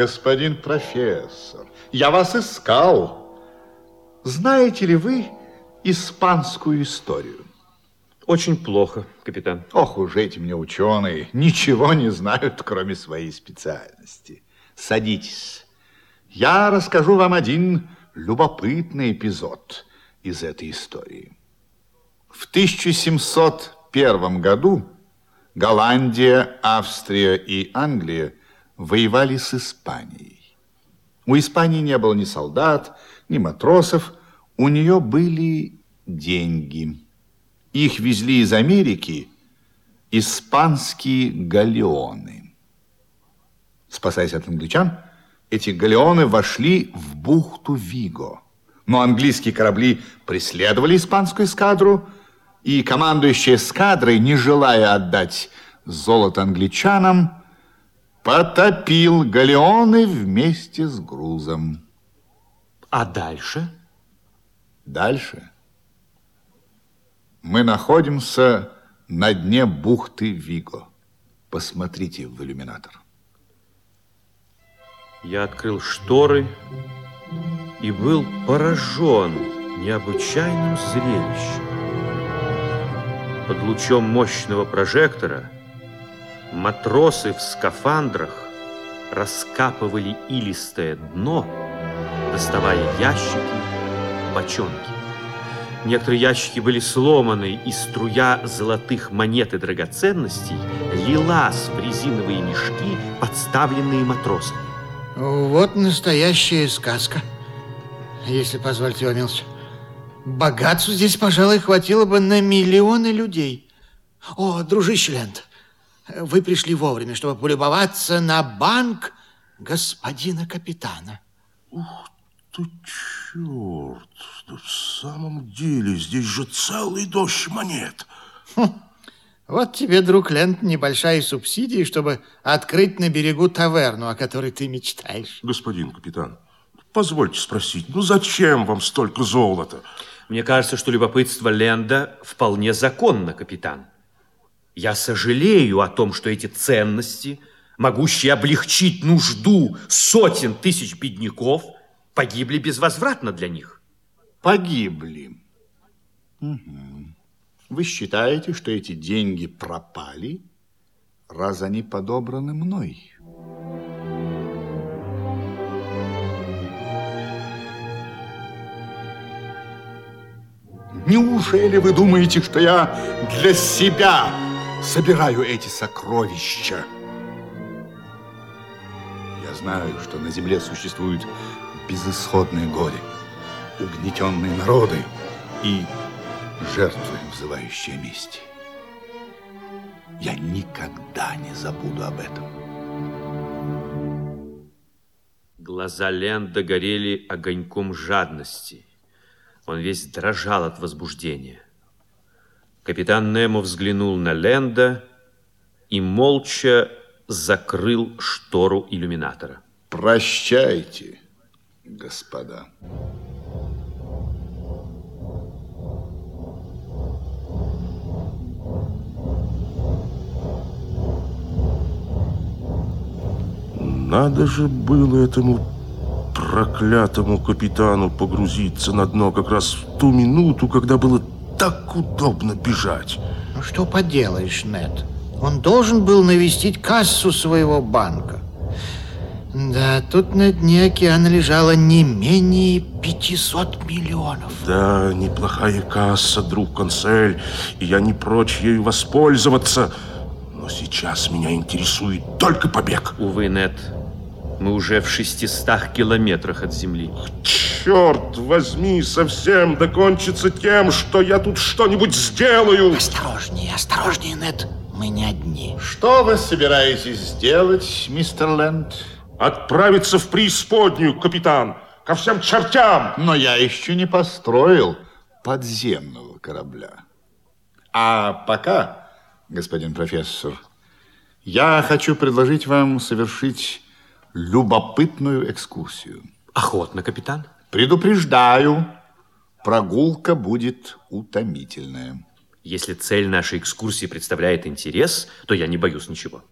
господин профессор, я вас искал. Знаете ли вы испанскую историю? Очень плохо, капитан. Ох уж эти мне ученые, ничего не знают, кроме своей специальности. Садитесь. Я расскажу вам один любопытный эпизод из этой истории. В 1701 году Голландия, Австрия и Англия воевали с Испанией. У Испании не было ни солдат, ни матросов, у нее были деньги. Их везли из Америки испанские галеоны. Спасаясь от англичан, эти галеоны вошли в бухту Виго. Но английские корабли преследовали испанскую эскадру, и командующий эскадрой, не желая отдать золото англичанам, потопил галеоны вместе с грузом. А дальше? Дальше мы находимся на дне бухты Виго. Посмотрите в иллюминатор. Я открыл шторы и был поражен необычайным зрелищем. Под лучом мощного прожектора матросы в скафандрах раскапывали илистое дно, доставая ящики, бочонки. Некоторые ящики были сломаны, и струя золотых монет и драгоценностей лилась в резиновые мешки, подставленные матросами. Вот настоящая сказка, если позвольте милость. Богатству здесь, пожалуй, хватило бы на миллионы людей. О, дружище Лент, вы пришли вовремя, чтобы полюбоваться на банк господина капитана. Ух ты, черт! В самом деле, здесь же целый дождь монет. Хм. Вот тебе, друг Лент, небольшая субсидия, чтобы открыть на берегу таверну, о которой ты мечтаешь. Господин капитан, позвольте спросить, ну зачем вам столько золота? Мне кажется, что любопытство Ленда вполне законно, капитан. Я сожалею о том, что эти ценности, могущие облегчить нужду сотен тысяч бедняков, погибли безвозвратно для них. Погибли. Угу. Вы считаете, что эти деньги пропали, раз они подобраны мной? Неужели вы думаете, что я для себя собираю эти сокровища? Я знаю, что на земле существуют безысходные горе, угнетенные народы и жертвы, взывающие мести. Я никогда не забуду об этом. Глаза Ленда горели огоньком жадности. Он весь дрожал от возбуждения. Капитан Немо взглянул на Ленда и молча закрыл штору иллюминатора. Прощайте, господа. Надо же было этому проклятому капитану погрузиться на дно как раз в ту минуту, когда было так удобно бежать. Ну что поделаешь, Нед? Он должен был навестить кассу своего банка. Да, тут на дне океана лежало не менее 500 миллионов. Да, неплохая касса, друг консель, и я не прочь ею воспользоваться. Но сейчас меня интересует только побег. Увы, Нед, мы уже в 600 километрах от земли. Черт возьми, совсем докончится тем, что я тут что-нибудь сделаю. Осторожнее, осторожнее, Нед. Мы не одни. Что вы собираетесь сделать, мистер Лэнд? Отправиться в преисподнюю, капитан. Ко всем чертям. Но я еще не построил подземного корабля. А пока, господин профессор, я хочу предложить вам совершить любопытную экскурсию. Охотно, капитан. Предупреждаю, прогулка будет утомительная. Если цель нашей экскурсии представляет интерес, то я не боюсь ничего.